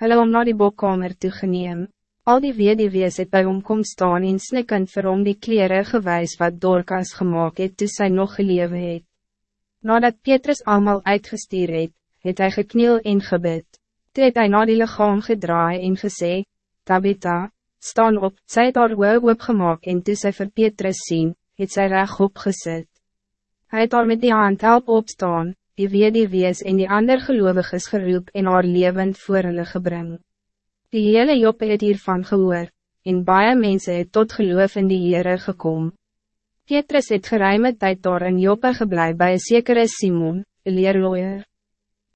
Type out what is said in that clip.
hulle om na die bokkamer toe geneem. Al die weduwees het by hom kom staan en snikkend vir hom die kleren gewys wat Dorcas gemaakt het toe sy nog gelewe het. Nadat Petrus allemaal uitgestuur het, het hy gekniel en gebid. Toe het hy na die lichaam gedraai en gesê, Tabitha, staan op, sy het haar oog opgemaak en toe sy vir Petrus sien, het sy reg opgesit. Hy het haar met die hand help opstaan, die wees en die ander geloviges geroep en haar levend voor hulle gebring. Die hele Joppe het hiervan gehoor, en baie mense het tot geloof in die Heere gekom. Petrus het geruime tijd daar in Joppe geblei by een sekere Simon, een leerlooier.